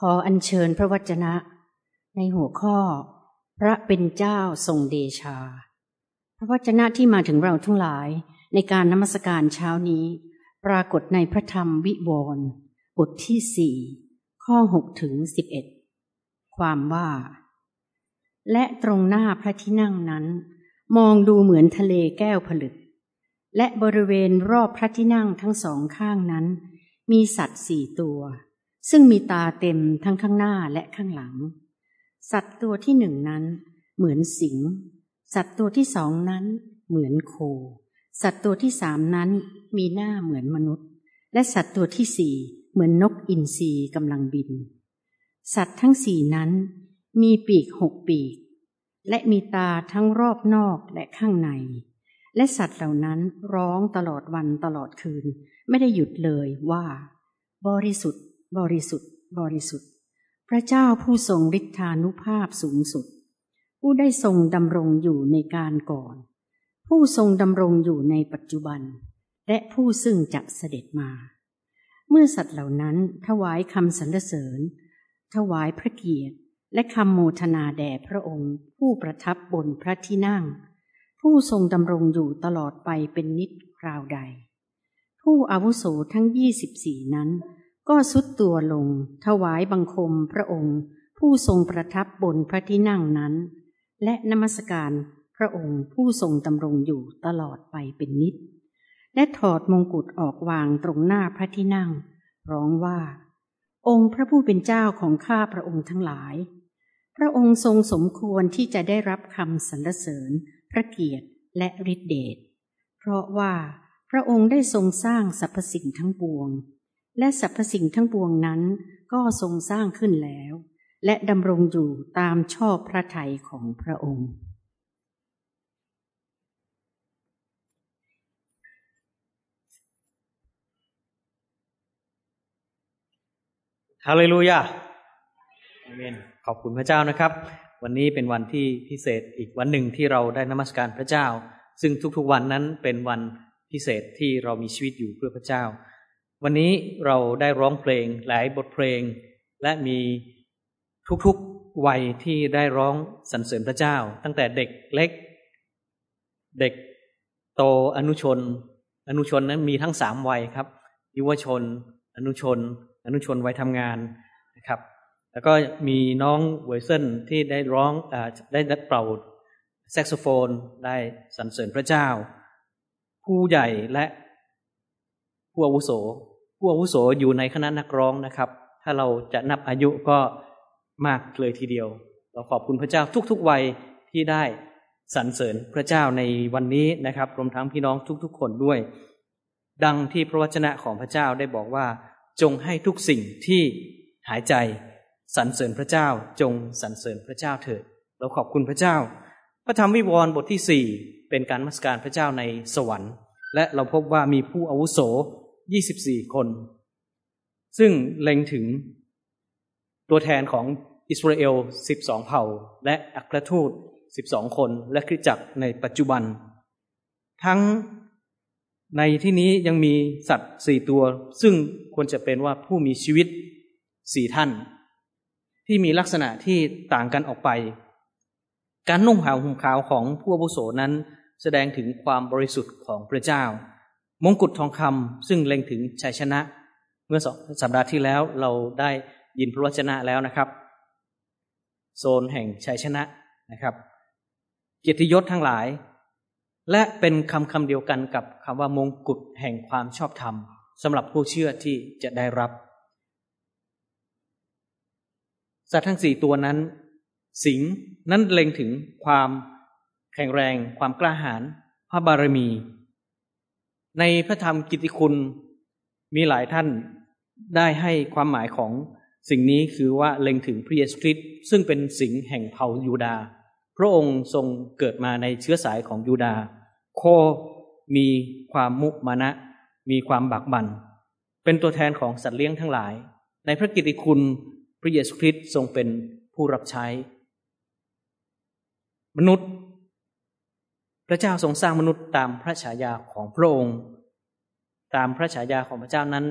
ขออัญเชิญพระวจนะ ในหัวข้อ พระเป็นเจ้าทรงเดชา พระวจนะที่มาถึงเราทั้งหลายในการนมัสการเช้านี้ ปรากฏในพระธรรมวิวรณ์บทที่สี่ข้อหกถึงสิบเอ็ดความว่า และตรงหน้าพระที่นั่งนั้น มองดูเหมือนทะเลแก้วผลึก และบริเวณรอบพระที่นั่งทั้งสองข้างนั้น มีสัตว์สี่ตัว ซึ่งมีตาเต็มทั้งข้างหน้าและข้างหลัง สัตว์ตัวที่หนึ่งนั้น เหมือนสิง สัตว์ตัวที่สองนั้น เหมือนโค สัตว์ตัวที่สามนั้นมีหน้าเหมือนมนุษย์ และสัตว์ตัวที่สี่เหมือนนกอินทรีกำลังบิน สัตว์ทั้งสี่นั้น มีปีกหกปีก และมีตาทั้งรอบนอกและข้างใน และสัตว์เหล่านั้นร้องตลอดวันตลอดคืน ไม่ได้หยุดเลยว่า บริสุทธิ์ บริสุทธิ์ บริสุทธิ์ พระเจ้าผู้ทรงฤทธานุภาพสูงสุด ผู้ได้ทรงดำรงอยู่ในการก่อน ผู้ทรงดำรงอยู่ในปัจจุบัน และผู้ซึ่งจะเสด็จมา เมื่อสัตว์เหล่านั้นถวายคำสรรเสริญ ถวายพระเกียรติและคำโมทนาแด่พระองค์ ผู้ประทับบนพระที่นั่ง ผู้ทรงดำรงอยู่ตลอดไปเป็นนิจคราวใด ผู้อาวุโสทั้งยี่สิบสี่นั้น ก็สุดตัวลง ถวายบังคมพระองค์ ผู้ทรงประทับบนพระที่นั่งนั้น และนมัสการพระองค์ผู้ทรงดำรงอยู่ตลอดไปเป็นนิจและถอดมงกุฎออกวางตรงหน้าพระที่นั่ง ร้องว่า องค์พระผู้เป็นเจ้าของข้าพระองค์ทั้งหลาย พระองค์ทรงสมควรที่จะได้รับคำสรรเสริญ พระเกียรติและฤทธิเดชเพราะว่าพระองค์ได้ทรงสร้างสรรพสิ่งทั้งปวง และสรรพสิ่งทั้งปวงนั้นก็ทรงสร้างขึ้นแล้ว และดำรงอยู่ตามชอบพระทัยของพระองค์ ฮาเลลูยาอาเมนขอบคุณพระเจ้านะครับ วันนี้เป็นวันที่พิเศษอีกวันหนึ่งที่เราได้นมัสการพระเจ้า ซึ่งทุกๆวันนั้นเป็นวันพิเศษที่เรามีชีวิตอยู่เพื่อพระเจ้า วันนี้เราได้ร้องเพลงหลายบทเพลง และมีทุกๆวัยที่ได้ร้องสรรเสริญพระเจ้า ตั้งแต่เด็กเล็ก เด็กโตอนุชน อนุชนนั้นมีทั้งสามวัยครับยุวชน อนุชน อนุชนวัยทำงานนะครับ แล้วก็มีน้องเวอร์เซนที่ได้ร้องอได้ดัดเป่าแซกโซโฟนได้สรรเสริญพระเจ้า ผู้ใหญ่และ ผู้อาวุโสผู้อาวุโสอยู่ในคณะนักร้องนะครับ ถ้าเราจะนับอายุก็มากเลยทีเดียว เราขอบคุณพระเจ้าทุกๆวัยที่ได้สรรเสริญพระเจ้าในวันนี้นะครับรวมทั้งพี่น้องทุกๆ คนด้วย ดังที่พระวจนะของพระเจ้าได้บอกว่า จงให้ทุกสิ่งที่หายใจสรรเสริญพระเจ้า จงสรรเสริญพระเจ้าเถิด เราขอบคุณพระเจ้า พระธรรมวิวรณ์บทที่สี่เป็นการมัสการพระเจ้าในสวรรค์ และเราพบว่ามีผู้อาวุโส 24 คน ซึ่งเล็งถึงตัวแทนของอิสราเอล 12 เผ่า และอัครทูต 12 คน และคริสจักรในปัจจุบัน ทั้งในที่นี้ยังมีสัตว์สี่ตัว ซึ่งควรจะเป็นว่าผู้มีชีวิตสี่ท่าน ที่มีลักษณะที่ต่างกันออกไป การนุ่งขาห่มขาวของผู้อาวุโสนั้น แสดงถึงความบริสุทธิ์ของพระเจ้า มงกุฎทองคำซึ่งเล็งถึงชัยชนะ เมื่อสัปดาห์ที่แล้วเราได้ยินพระวจนะแล้วนะครับ โซนแห่งชัยชนะนะครับ เกียรติยศทั้งหลาย และเป็นคำคำเดียวกันกับคำว่ามงกุฎแห่งความชอบธรรมสำหรับผู้เชื่อที่จะได้รับสัตว์ทั้งสี่ตัวนั้น สิงนั้นเล็งถึงความแข็งแรง ความกล้าหาญพระบารมี ในพระธรรมกิตติคุณมีหลายท่านได้ให้ความหมายของสิ่งนี้คือว่าเล็งถึงพระเยซูคริสต์ซึ่งเป็นสิงแห่งเผ่ายูดาพระองค์ทรงเกิดมาในเชื้อสายของยูดาโคมีความมุมานะ มีความบักบัน เป็นตัวแทนของสัตว์เลี้ยงทั้งหลาย ในพระกิตติคุณพระเยซูคริสต์ทรงเป็นผู้รับใช้ มนุษย์ พระเจ้าทรงสร้างมนุษย์ตามพระฉายาของพระองค์ ตามพระฉายาของพระเจ้านั้น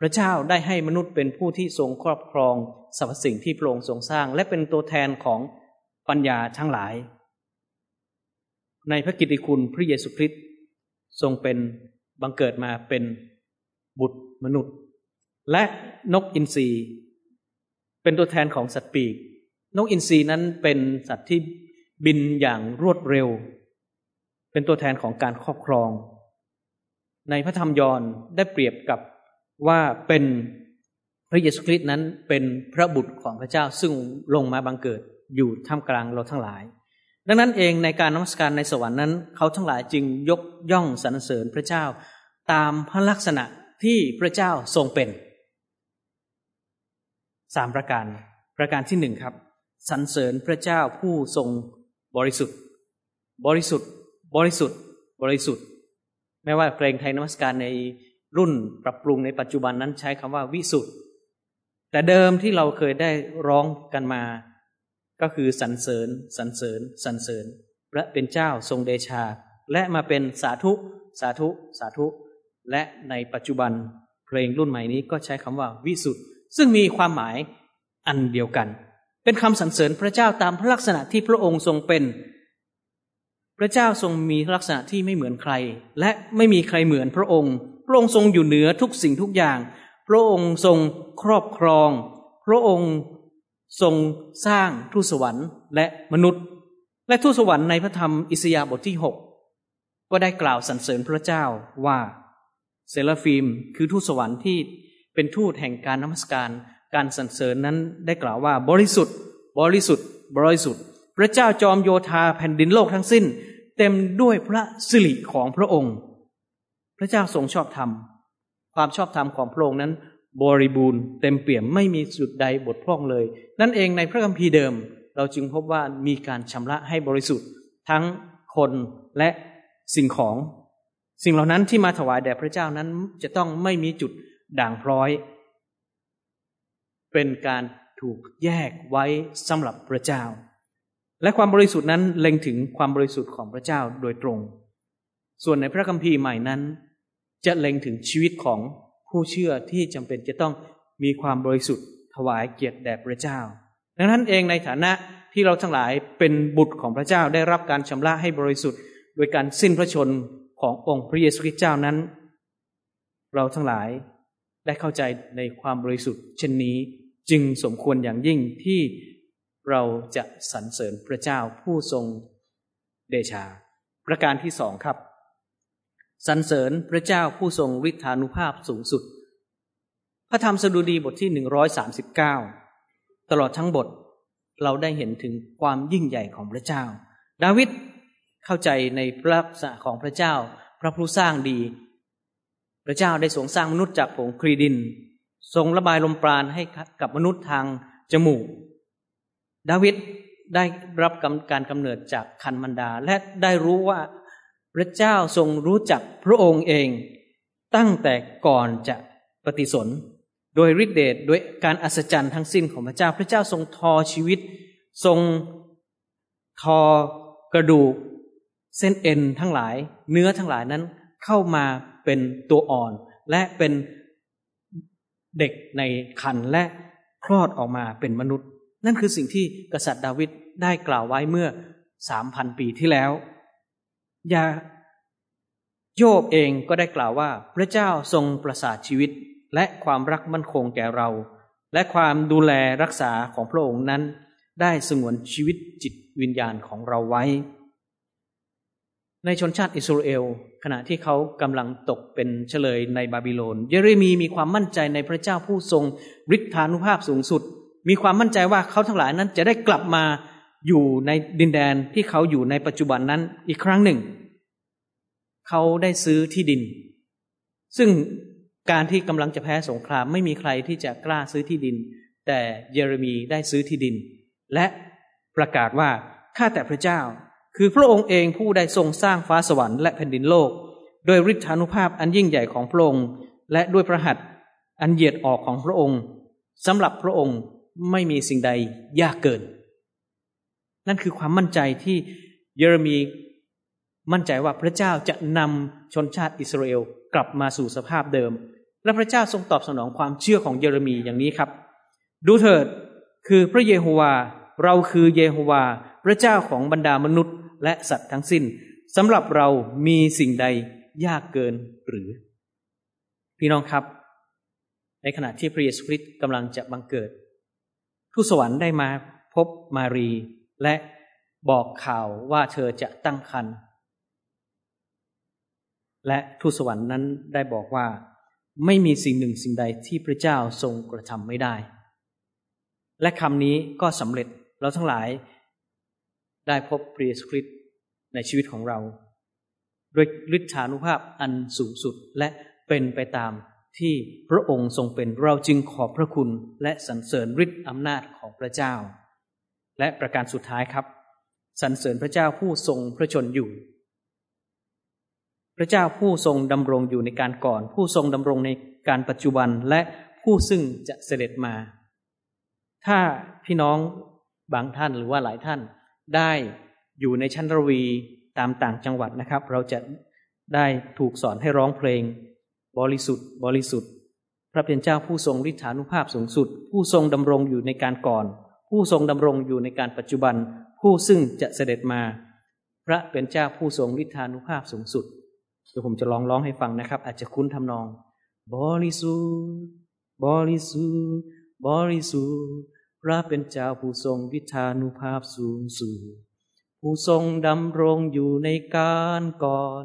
พระเจ้าได้ให้มนุษย์เป็นผู้ที่ทรงครอบครองสรรพสิ่งที่พระองค์ทรงสร้าง และเป็นตัวแทนของปัญญาทั้งหลาย ในพระกิตติคุณพระเยซูคริสต์ทรงเป็นบังเกิดมาเป็นบุตรมนุษย์ และนกอินทรีเป็นตัวแทนของสัตว์ปีก นกอินทรีนั้นเป็นสัตว์ที่บินอย่างรวดเร็ว เป็นตัวแทนของการครอบครอง ในพระธรรมยอห์นได้เปรียบกับว่าเป็นพระเยซูคริสต์นั้นเป็นพระบุตรของพระเจ้าซึ่งลงมาบังเกิดอยู่ท่ามกลางเราทั้งหลาย ดังนั้นเองในการนมัสการในสวรรค์นั้น เขาทั้งหลายจึงยกย่องสรรเสริญพระเจ้า ตามพระลักษณะที่พระเจ้าทรงเป็นสามประการ ประการที่หนึ่งครับสรรเสริญพระเจ้าผู้ทรงบริสุทธิ์ บริสุทธิ์ บริสุทธิ์บริสุทธิ์ ไม่ว่าเพลงไทยนมัสการในรุ่นปรับปรุงในปัจจุบันนั้นใช้คำว่าวิสุทธิ์แต่เดิมที่เราเคยได้ร้องกันมา ก็คือสรรเสริญสรรเสริญสรรเสริญ พระเป็นเจ้าทรงเดชา และมาเป็นสาธุสาธุสาธุ และในปัจจุบันเพลงรุ่นใหม่นี้ก็ใช้คำว่าวิสุทธิ์ซึ่งมีความหมายอันเดียวกัน เป็นคำสรรเสริญพระเจ้าตามพระลักษณะที่พระองค์ทรงเป็น พระเจ้าทรงมีลักษณะที่ไม่เหมือนใคร และไม่มีใครเหมือนพระองค์ พระองค์ทรงอยู่เหนือทุกสิ่งทุกอย่าง พระองค์ทรงครอบครอง พระองค์ทรงสร้างทูตสวรรค์และมนุษย์ และทูตสวรรค์ในพระธรรมอิสยาห์บทที่หกก็ได้กล่าวสรรเสริญพระเจ้าว่าเซลฟิมคือทูตสวรรค์ที่เป็นทูตแห่งการนมัสการ การสรรเสริญนั้นได้กล่าวว่าบริสุทธิ์ บริสุทธิ์ บริสุทธิ์ พระเจ้าจอมโยธาแผ่นดินโลกทั้งสิ้น เต็มด้วยพระสิริของพระองค์ พระเจ้าทรงชอบธรรม ความชอบธรรมของพระองค์นั้น บริบูรณ์เต็มเปี่ยมไม่มีจุดใดบทพร่องเลย นั่นเองในพระคัมภีร์เดิม เราจึงพบว่ามีการชำระให้บริสุทธิ์ ทั้งคนและสิ่งของ สิ่งเหล่านั้นที่มาถวายแด่พระเจ้านั้นจะต้องไม่มีจุดด่างพร้อย เป็นการถูกแยกไว้สำหรับพระเจ้า และความบริสุทธิ์นั้นเล็งถึงความบริสุทธิ์ของพระเจ้าโดยตรง ส่วนในพระคัมภีร์ใหม่นั้น จะเล็งถึงชีวิตของผู้เชื่อที่จำเป็นจะต้องมีความบริสุทธิ์ถวายเกียรติแด่พระเจ้า ดังนั้นเองในฐานะที่เราทั้งหลายเป็นบุตรของพระเจ้าได้รับการชำระให้บริสุทธิ์ โดยการสิ้นพระชนขององค์พระเยซูคริสต์เจ้านั้น เราทั้งหลายได้เข้าใจในความบริสุทธิ์เช่นนี้จึงสมควรอย่างยิ่งที่ เราจะสรรเสริญพระเจ้าผู้ทรงเดชา ประการที่สองครับ สรรเสริญพระเจ้าผู้ทรงฤทธานุภาพสูงสุด พระธรรมสดุดีบทที่หนึ่งร้อยสาสิบเก้าตลอดทั้งบทเราได้เห็นถึงความยิ่งใหญ่ของพระเจ้า ดาวิดเข้าใจในพระลักษณะของพระเจ้า พระผู้สร้างดี พระเจ้าได้ทรงสร้างมนุษย์จากผงครีดิน ทรงระบายลมปราณให้กับมนุษย์ทางจมูก ดาวิดได้รับการกำเนิดจากคันมันดา และได้รู้ว่าพระเจ้าทรงรู้จักพระองค์เองตั้งแต่ก่อนจะปฏิสน โดยฤทธิเดชโดยการอัศจรรย์ทั้งสิ้นของพระเจ้า พระเจ้าทรงทอชีวิต ทรงทอกระดูก เส้นเอ็นทั้งหลาย เนื้อทั้งหลายนั้นเข้ามาเป็นตัวอ่อน และเป็นเด็กในคันและคลอดออกมาเป็นมนุษย์ นั่นคือสิ่งที่กษัตริย์ดาวิดได้กล่าวไว้เมื่อสามพันปีที่แล้วยาโยบเองก็ได้กล่าวว่า พระเจ้าทรงประสาทชีวิตและความรักมั่นคงแก่เรา และความดูแลรักษาของพระองค์นั้น ได้สงวนชีวิตจิตวิญญาณของเราไว้ ในชนชาติอิสราเอล ขณะที่เขากำลังตกเป็นเฉลยในบาบิโลน เยเรมีมีความมั่นใจในพระเจ้าผู้ทรงฤทธานุภาพสูงสุด มีความมั่นใจว่าเขาทั้งหลายนั้นจะได้กลับมาอยู่ในดินแดนที่เขาอยู่ในปัจจุบันนั้นอีกครั้งหนึ่ง เขาได้ซื้อที่ดิน ซึ่งการที่กำลังจะแพ้สงครามไม่มีใครที่จะกล้าซื้อที่ดิน แต่เยเรมีได้ซื้อที่ดิน และประกาศว่าข้าแต่พระเจ้า คือพระองค์เองผู้ได้ทรงสร้างฟ้าสวรรค์และแผ่นดินโลก โดยฤทธานุภาพอันยิ่งใหญ่ของพระองค์ และด้วยพระหัตถ์อันเหยียดออกของพระองค์สำหรับพระองค์ ไม่มีสิ่งใดยากเกิน นั่นคือความมั่นใจที่เยเรมีมั่นใจว่าพระเจ้าจะนำชนชาติอิสราเอลกลับมาสู่สภาพเดิม และพระเจ้าทรงตอบสนองความเชื่อของเยเรมีอย่างนี้ครับ ดูเถิดคือพระเยโฮวา เราคือเยโฮวา พระเจ้าของบรรดามนุษย์ และสัตว์ทั้งสิ้นสำหรับเรามีสิ่งใดยากเกินหรือ พี่น้องครับ ในขณะที่พระเยซูคริสต์กำลังจะบังเกิด ทูตสวรรค์ได้มาพบมารี และบอกข่าวว่าเธอจะตั้งครรภ์และทูตสวรรค์นั้นได้บอกว่า ไม่มีสิ่งหนึ่งสิ่งใดที่พระเจ้าทรงกระทำไม่ได้ และคำนี้ก็สำเร็จเราทั้งหลายได้พบพระเยซูคริสต์ในชีวิตของเรา ด้วยฤทธานุภาพอันสูงสุดและเป็นไปตาม ที่พระองค์ทรงเป็นเราจึงขอบพระคุณและสรรเสริญฤทธิ์อำนาจของพระเจ้า และประการสุดท้ายครับสรรเสริญพระเจ้าผู้ทรงพระชนอยู่ พระเจ้าผู้ทรงดำรงอยู่ในการก่อน ผู้ทรงดำรงในการปัจจุบันและผู้ซึ่งจะเสด็จมา ถ้าพี่น้องบางท่านหรือว่าหลายท่านได้อยู่ในชั้นระวีตามต่างจังหวัดนะครับ เราจะได้ถูกสอนให้ร้องเพลง บริสุทธิ์ บริสุทธิ์ พระเป็นเจ้าผู้ทรงฤทธานุภาพสูงสุด ผู้ทรงดำรงอยู่ในการก่อน ผู้ทรงดำรงอยู่ในการปัจจุบัน ผู้ซึ่งจะเสด็จมา พระเป็นเจ้าผู้ทรงฤทธานุภาพสูงสุดเดี๋ยวผมจะลองร้องให้ฟังนะครับ อาจจะคุ้นทำนอง บริสุทธิ์ บริสุทธิ์ บริสุทธิ์ พระเป็นเจ้าผู้ทรงฤทธานุภาพสูงสุด ผู้ทรงดำรงอยู่ในการก่อน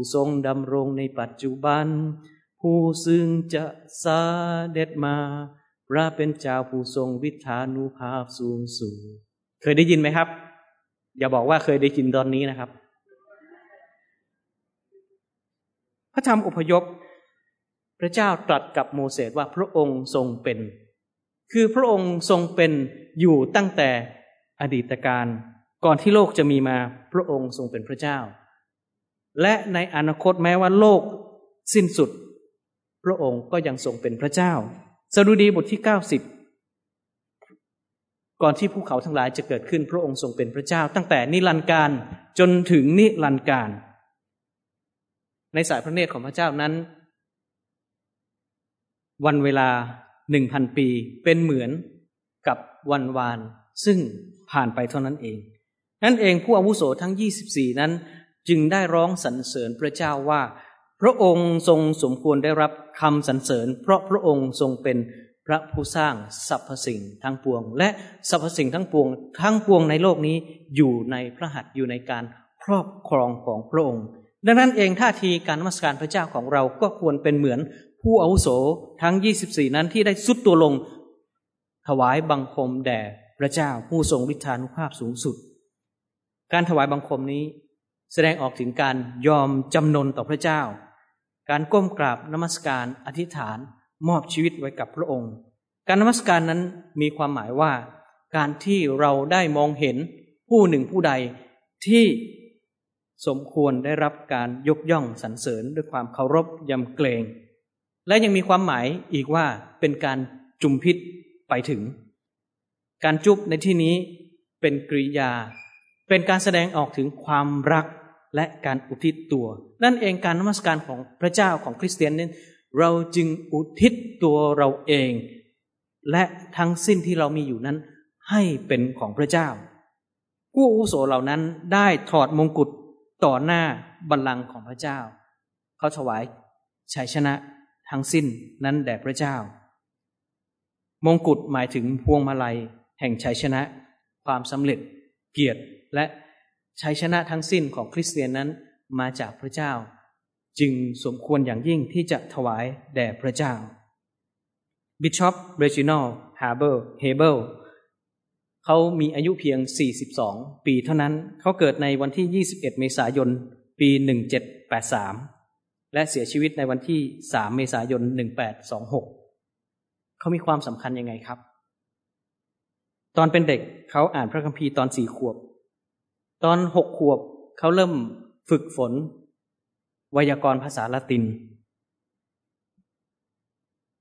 ผู้ทรงดำรงในปัจจุบัน ผู้ซึ่งจะสาเด็ดมา พระเป็นเจ้าผู้ทรงวิธานุภาพสูงสูง เคยได้ยินไหมครับ อย่าบอกว่าเคยได้ยินตอนนี้นะครับ พระธรรมอพยพ พระเจ้าตรัสกับโมเสสว่าพระองค์ทรงเป็น คือพระองค์ทรงเป็นอยู่ตั้งแต่อดีตการ ก่อนที่โลกจะมีมาพระองค์ทรงเป็นพระเจ้า และในอนาคตแม้ว่าโลกสิ้นสุด พระองค์ก็ยังทรงเป็นพระเจ้าสดุดีบทที่เก้าสิบก่อนที่ภูเขาทั้งหลายจะเกิดขึ้นพระองค์ทรงเป็นพระเจ้า ตั้งแต่นิรันดร์การจนถึงนิรันดร์การ ในสายพระเนตรของพระเจ้านั้น วันเวลาหนึ่งพันปีเป็นเหมือนกับวันวาน ซึ่งผ่านไปเท่านั้นเอง นั่นเองผู้อาวุโสทั้ง24นั้น จึงได้ร้องสรรเสริญพระเจ้าว่า พระองค์ทรงสมควรได้รับคำสรรเสริญ เพราะพระองค์ทรงเป็นพระผู้สร้างสรรพสิ่งทั้งปวง และสรรพสิ่งทั้งปวง ทั้งปวงในโลกนี้อยู่ในพระหัตถ์อยู่ในการครอบครองของพระองค์ ดังนั้นเองท่าทีการนมัสการพระเจ้าของเราก็ควรเป็นเหมือนผู้อาวุโสทั้ง 24 นั้นที่ได้สุดตัวลง ถวายบังคมแด่พระเจ้าผู้ทรงฤทธานุภาพสูงสุด การถวายบังคมนี้ แสดงออกถึงการยอมจำนนต่อพระเจ้า การก้มกราบนมัสการอธิษฐานมอบชีวิตไว้กับพระองค์ การนมัสการนั้นมีความหมายว่า การที่เราได้มองเห็นผู้หนึ่งผู้ใดที่สมควรได้รับการยกย่องสรรเสริญด้วยความเคารพยำเกรง และยังมีความหมายอีกว่าเป็นการจุมพิษไปถึง การจุบในที่นี้เป็นกริยา เป็นการแสดงออกถึงความรัก และการอุทิศตัว นั่นเองการนมัสการของพระเจ้าของคริสเตียนนั้นเราจึงอุทิศตัวเราเอง และทั้งสิ้นที่เรามีอยู่นั้น ให้เป็นของพระเจ้า ผู้อุโสเหล่านั้นได้ถอดมงกุฎต่อหน้าบัลลังก์ของพระเจ้า เขาถวายชัยชนะทั้งสิ้นนั้นแด่พระเจ้า มงกุฎหมายถึงพวงมาลัย แห่งชัยชนะ ความสำเร็จ เกียรติและ ชัยชนะทั้งสิ้นของคริสเตียนนั้นมาจากพระเจ้า จึงสมควรอย่างยิ่งที่จะถวายแด่พระเจ้าบิชอป Reginald Heber Heber เขามีอายุเพียง 42 ปีเท่านั้น เขาเกิดในวันที่ 21 เมษายน ปี 1783 และเสียชีวิตในวันที่ 3 เมษายน 1826 เขามีความสำคัญยังไงครับ ตอนเป็นเด็กเขาอ่านพระคัมภีร์ตอนสี่ขวบ ตอนหกขวบเขาเริ่มฝึกฝน ไวยากรณ์ภาษาละติน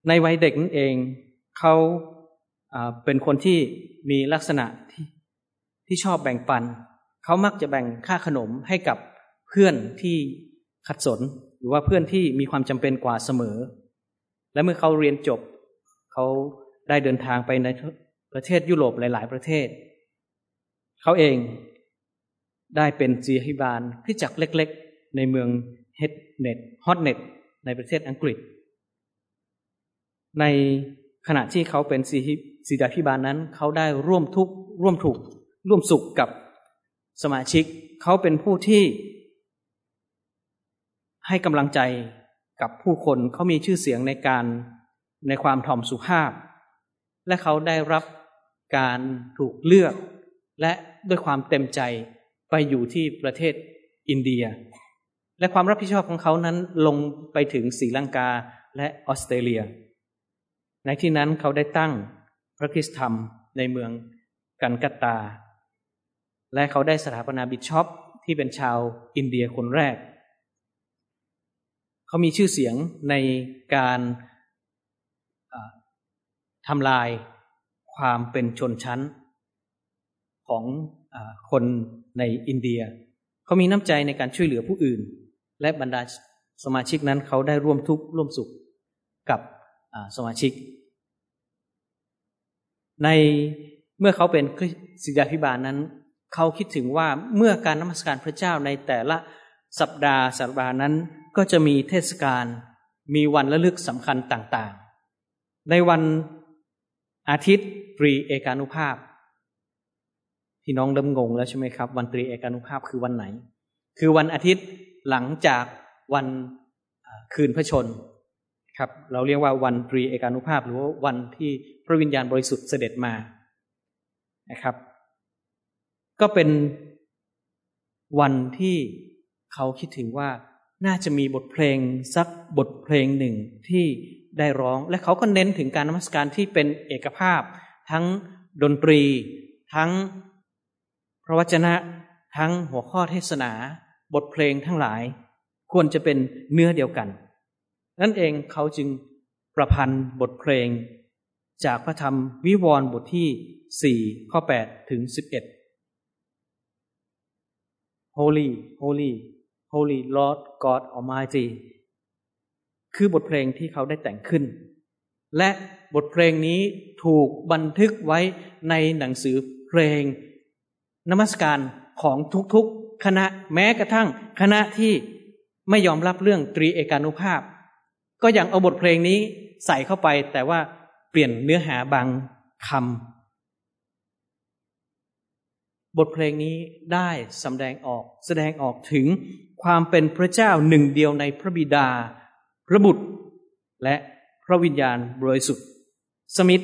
ในวัยเด็กนั่นเองเขาเป็นคนที่มีลักษณะที่ที่ชอบแบ่งปัน เขามักจะแบ่งค่าขนมให้กับเพื่อนที่ขัดสน หรือว่าเพื่อนที่มีความจำเป็นกว่าเสมอ และเมื่อเขาเรียนจบ เขาได้เดินทางไปในประเทศยุโรปหลาย ๆ ประเทศ เขาเอง ได้เป็นจีฮิบาลที่จักเล็กๆ ในเมืองเฮดเน็ตฮอตเน็ตในประเทศอังกฤษ ในขณะที่เขาเป็นสีดาพิบาลนั้น เขาได้ร่วมทุกข์ร่วมถูกร่วมสุขกับสมาชิก เขาเป็นผู้ที่ ให้กำลังใจกับผู้คนเขามีชื่อเสียงในการในความถ่อมสุภาพ และเขาได้รับการถูกเลือก และด้วยความเต็มใจ ไปอยู่ที่ประเทศอินเดีย และความรับผิดชอบของเขานั้นลงไปถึงศรีลังกาและออสเตรเลีย ในที่นั้นเขาได้ตั้งพระคริสตธรรมในเมืองกันกัตตา และเขาได้สถาปนาบิชอปที่เป็นชาวอินเดียคนแรก เขามีชื่อเสียงในการทำลายความเป็นชนชั้นของอคน ในอินเดีย เขามีน้ำใจในการช่วยเหลือผู้อื่น และบรรดาสมาชิกนั้นเขาได้ร่วมทุกข์ร่วมสุขกับสมาชิก ในเมื่อเขาเป็นศิษยาพิบาลนั้น เขาคิดถึงว่าเมื่อการนมัสการพระเจ้าในแต่ละสัปดาห์สัปดาห์นั้นก็จะมีเทศกาลมีวันระลึกสำคัญต่างๆ ในวันอาทิตย์ตรีเอกานุภาพ พี่น้องเริ่มงงแล้วใช่ไหมครับ วันตรีเอกานุภาพคือวันไหน คือวันอาทิตย์หลังจากวันคืนพระชนครับ เราเรียกว่าวันตรีเอกานุภาพ หรือว่าวันที่พระวิญญาณบริสุทธิ์เสด็จมานะครับ ก็เป็นวันที่เขาคิดถึงว่าน่าจะมีบทเพลงสักบทเพลงหนึ่งที่ได้ร้อง และเขาก็เน้นถึงการนมัสการที่เป็นเอกภาพ ทั้งดนตรี ทั้ง พระวจนะทั้งหัวข้อเทศนา บทเพลงทั้งหลาย ควรจะเป็นเนื้อเดียวกัน นั่นเองเขาจึงประพันธ์บทเพลง จากพระธรรมวิวรณ์บทที่สี่ข้อแปดถึงสิบเอ็ด Holy Holy Holy Lord God Almighty คือบทเพลงที่เขาได้แต่งขึ้น และบทเพลงนี้ถูกบันทึกไว้ในหนังสือเพลง นมัสการของทุกๆคณะแม้กระทั่งคณะที่ไม่ยอมรับเรื่องตรีเอกานุภาพ ก็ยังเอาบทเพลงนี้ใส่เข้าไป แต่ว่าเปลี่ยนเนื้อหาบางคำบทเพลงนี้ได้สำแดงออกแสดงออกถึงความเป็นพระเจ้าหนึ่งเดียวในพระบิดา พระบุตร และพระวิญญาณบริสุทธิ์ สมิธ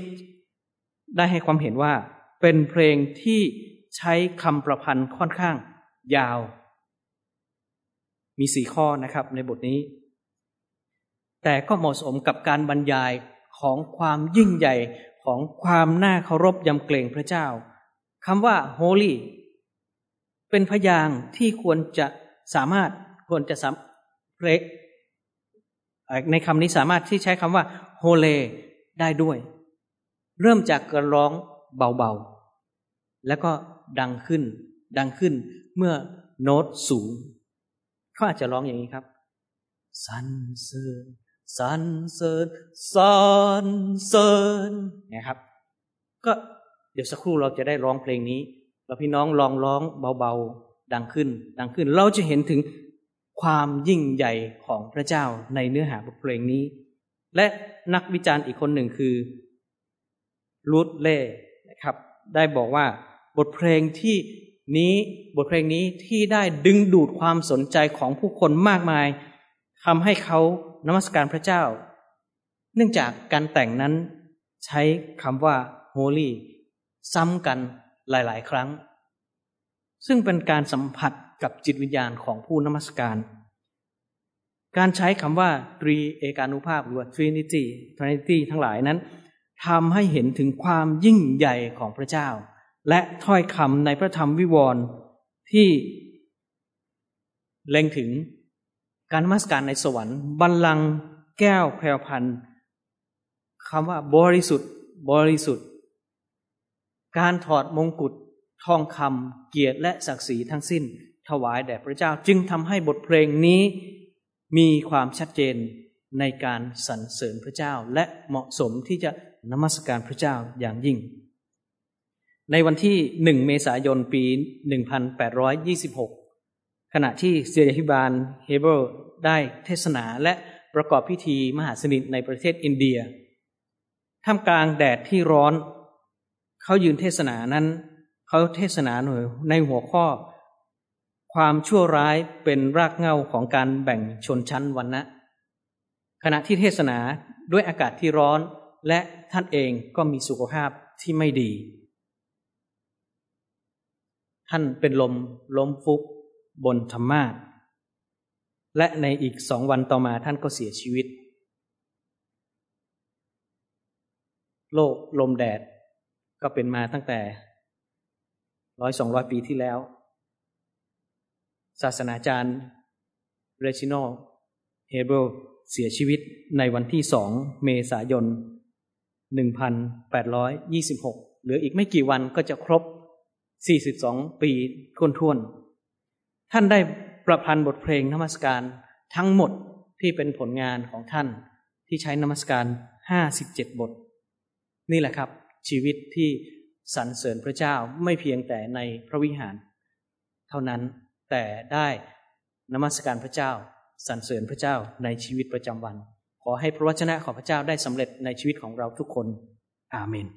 ได้ให้ความเห็นว่าเป็นเพลงที่ ใช้คำประพันธ์ค่อนข้างยาว มีสี่ข้อนะครับในบทนี้ แต่ก็เหมาะสมกับการบรรยายของความยิ่งใหญ่ของความน่าเคารพยำเกรงพระเจ้าคำว่า holy เป็นพยางที่ควรจะสามารถควรจะสำเรกในคำนี้สามารถที่ใช้คำว่า holy ได้ด้วย เริ่มจากการร้องเบาๆ แล้วก็ ดังขึ้น ดังขึ้นเมื่อโน้ตสูงเขาอาจจะร้องอย่างนี้ครับสันเสริญสันเสริญสันเสริญนะครับ ก็เดี๋ยวสักครู่เราจะได้ร้องเพลงนี้เราพี่น้องลองร้องเบาๆ ดังขึ้น ดังขึ้น เราจะเห็นถึงความยิ่งใหญ่ของพระเจ้าในเนื้อหาบทเพลงนี้ และนักวิจารณ์อีกคนหนึ่งคือรูดเล่นะครับ ได้บอกว่า บทเพลงที่นี้บทเพลงนี้ที่ได้ดึงดูดความสนใจของผู้คนมากมายทำให้เขานมัสการพระเจ้า เนื่องจากการแต่งนั้นใช้คำว่า holy ซ้ำกันหลาย ๆ ครั้ง ซึ่งเป็นการสัมผัสกับจิตวิญญาณของผู้นมัสการ การใช้คำว่าตรีเอกานุภาพหรือ Trinity Trinity ทั้งหลายนั้นทำให้เห็นถึงความยิ่งใหญ่ของพระเจ้า และถ้อยคำในพระธรรมวิวรณ์ที่เล็งถึงการมัสการในสวรรค์บัลลังก์แก้วแพรวพันธ์คำว่าบริสุทธิ์ บริสุทธิ์ การถอดมงกุฎทองคำเกียรติและศักดิ์ศรีทั้งสิ้น ถวายแด่พระเจ้าจึงทำให้บทเพลงนี้มีความชัดเจนในการสรรเสริญพระเจ้าและเหมาะสมที่จะนมัสการพระเจ้าอย่างยิ่ง ในวันที่หนึ่งเมษายน ปี 1826 ขณะที่เซียฮิบาลเฮเบอร์ได้เทศนาและประกอบพิธีมหาสนิทในประเทศอินเดีย ท่ามกลางแดดที่ร้อน เขายืนเทศนานั้น เขาเทศนาหน่อยในหัวข้อ ความชั่วร้ายเป็นรากเหง้าของการแบ่งชนชั้นวันนะขณะที่เทศนาด้วยอากาศที่ร้อนและท่านเองก็มีสุขภาพที่ไม่ดี ท่านเป็นลมล้มฟุบบนธรรมาทและในอีกสองวันต่อมาท่านก็เสียชีวิต โลกลมแดดก็เป็นมาตั้งแต่ร้อยสองร้อยปีที่แล้ว ศาสนาจารย์เรชิโนเฮเบลเสียชีวิตในวันที่สองเมษายน 1826 เหลืออีกไม่กี่วันก็จะครบ 42 ปีท้วนๆ ท่านได้ประพันธ์บทเพลงนมัสการทั้งหมดที่เป็นผลงานของท่านที่ใช้นมัสการ 57 บท นี่แหละครับ ชีวิตที่สรรเสริญพระเจ้าไม่เพียงแต่ในพระวิหาร เท่านั้นแต่ได้นมัสการพระเจ้าสรรเสริญพระเจ้าในชีวิตประจำวัน ขอให้พระวจนะของพระเจ้าได้สำเร็จในชีวิตของเราทุกคน อาเมน